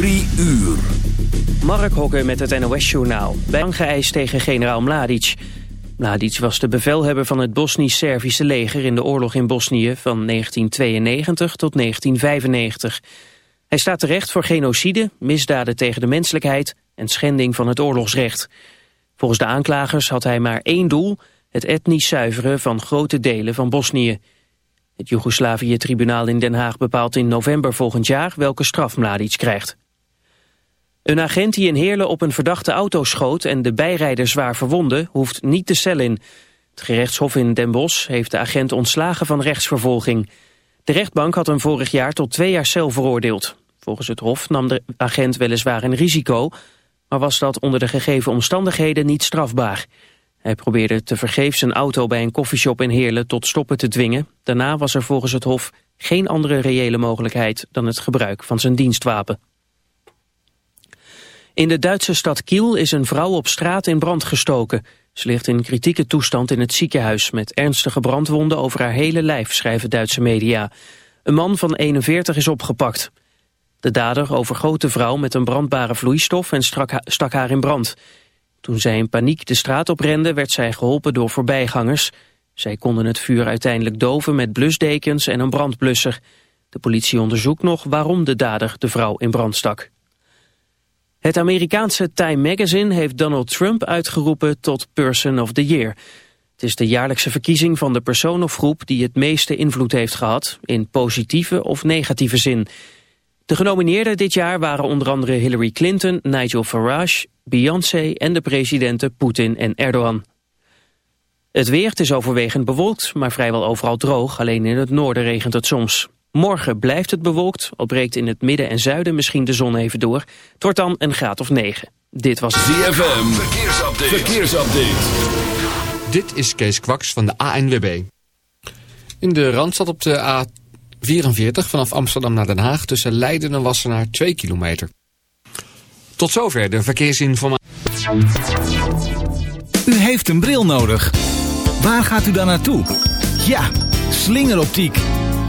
Drie uur. Mark Hokke met het NOS-journaal. Bij tegen generaal Mladic. Mladic was de bevelhebber van het Bosnisch-Servische leger... in de oorlog in Bosnië van 1992 tot 1995. Hij staat terecht voor genocide, misdaden tegen de menselijkheid... en schending van het oorlogsrecht. Volgens de aanklagers had hij maar één doel... het etnisch zuiveren van grote delen van Bosnië... Het Joegoslavië-tribunaal in Den Haag bepaalt in november volgend jaar welke straf Mladic krijgt. Een agent die in Heerlen op een verdachte auto schoot en de bijrijder zwaar verwonde, hoeft niet de cel in. Het gerechtshof in Den Bosch heeft de agent ontslagen van rechtsvervolging. De rechtbank had hem vorig jaar tot twee jaar cel veroordeeld. Volgens het hof nam de agent weliswaar een risico, maar was dat onder de gegeven omstandigheden niet strafbaar. Hij probeerde te vergeefs zijn auto bij een koffieshop in Heerlen tot stoppen te dwingen. Daarna was er volgens het Hof geen andere reële mogelijkheid dan het gebruik van zijn dienstwapen. In de Duitse stad Kiel is een vrouw op straat in brand gestoken. Ze ligt in kritieke toestand in het ziekenhuis met ernstige brandwonden over haar hele lijf, schrijven Duitse media. Een man van 41 is opgepakt. De dader overgoot de vrouw met een brandbare vloeistof en stak haar in brand. Toen zij in paniek de straat oprende werd zij geholpen door voorbijgangers. Zij konden het vuur uiteindelijk doven met blusdekens en een brandblusser. De politie onderzoekt nog waarom de dader de vrouw in brand stak. Het Amerikaanse Time Magazine heeft Donald Trump uitgeroepen tot Person of the Year. Het is de jaarlijkse verkiezing van de persoon of groep die het meeste invloed heeft gehad, in positieve of negatieve zin. De genomineerden dit jaar waren onder andere Hillary Clinton, Nigel Farage, Beyoncé en de presidenten Poetin en Erdogan. Het weer is overwegend bewolkt, maar vrijwel overal droog. Alleen in het noorden regent het soms. Morgen blijft het bewolkt, al breekt in het midden en zuiden misschien de zon even door. Het wordt dan een graad of 9. Dit was ZFM, verkeersupdate. verkeersupdate. Dit is Kees Kwaks van de ANWB. In de Randstad op de A44 vanaf Amsterdam naar Den Haag... tussen Leiden en Wassenaar 2 kilometer. Tot zover de verkeersinformatie. U heeft een bril nodig. Waar gaat u dan naartoe? Ja, slingeroptiek.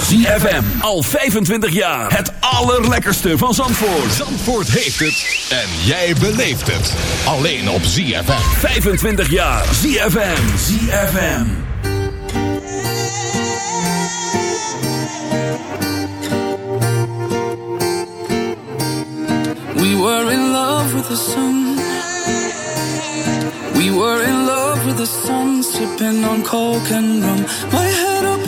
ZFM. Al 25 jaar. Het allerlekkerste van Zandvoort. Zandvoort heeft het en jij beleeft het. Alleen op ZFM. 25 jaar. ZFM. ZFM. We were in love with the sun. We were in love with the sun, sipping on coke and rum. My head up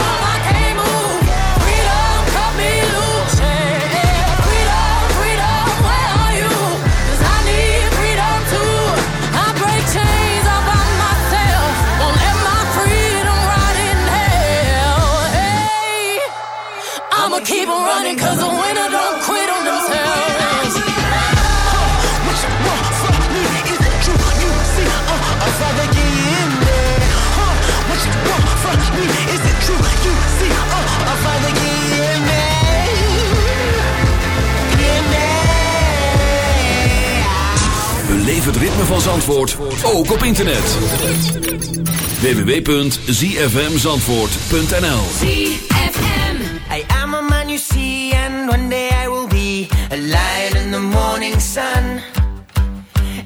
het ritme van Zandvoort ook op internet. www.zfmzandvoort.nl ZFM. I am a man you see, and one day I will be a lion in the morning sun.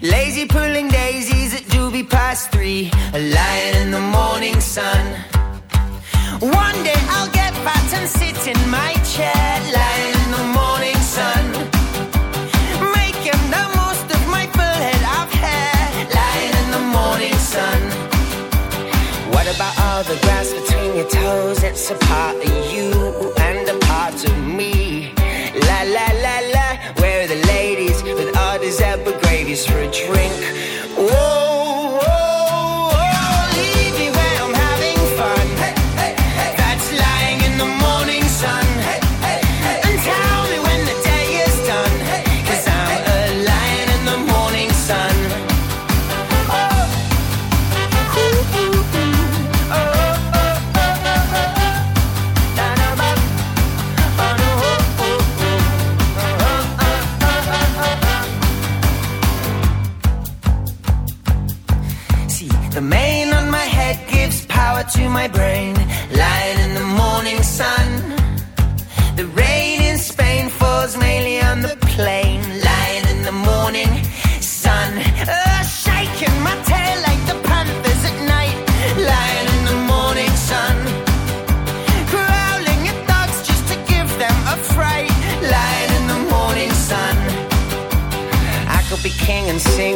Lazy pulling daisies at doobie past three, a lion in the morning sun. One day I'll get fat and sit in my chair, lion in the morning sun. About all the grass between your toes? It's a part of you.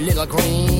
little green.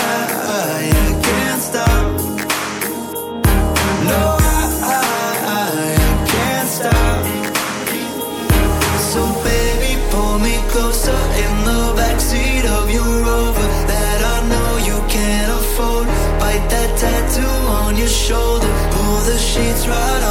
sheets right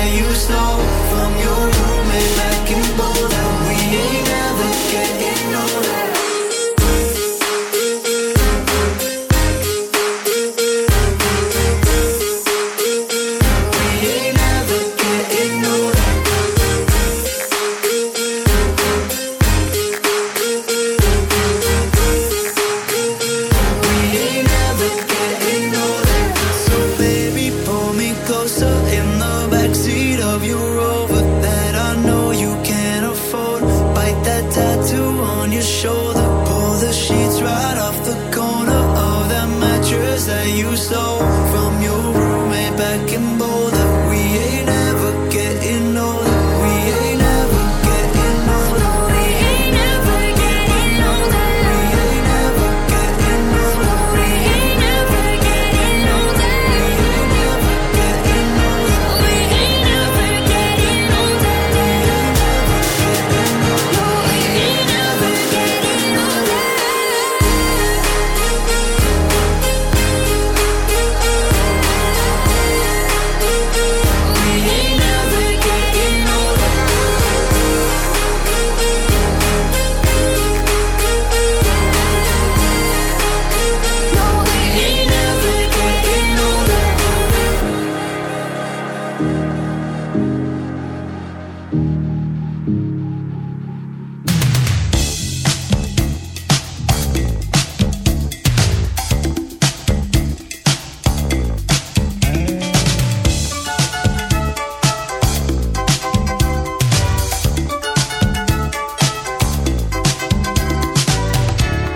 that you stole from your roommate back in Boston.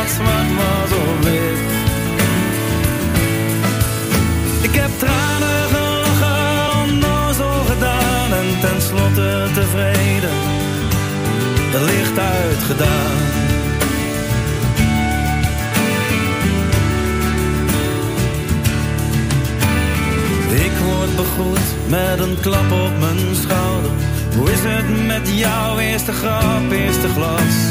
plaats waar mazzel ligt. Ik heb tranen gelachen, onnozel gedaan en tenslotte tevreden, het licht uitgedaan. Ik word begroet met een klap op mijn schouder. Hoe is het met jouw eerste grap, eerste glas?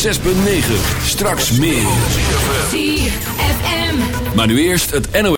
106.9. Straks meer. ZFM. Maar nu eerst het NOS.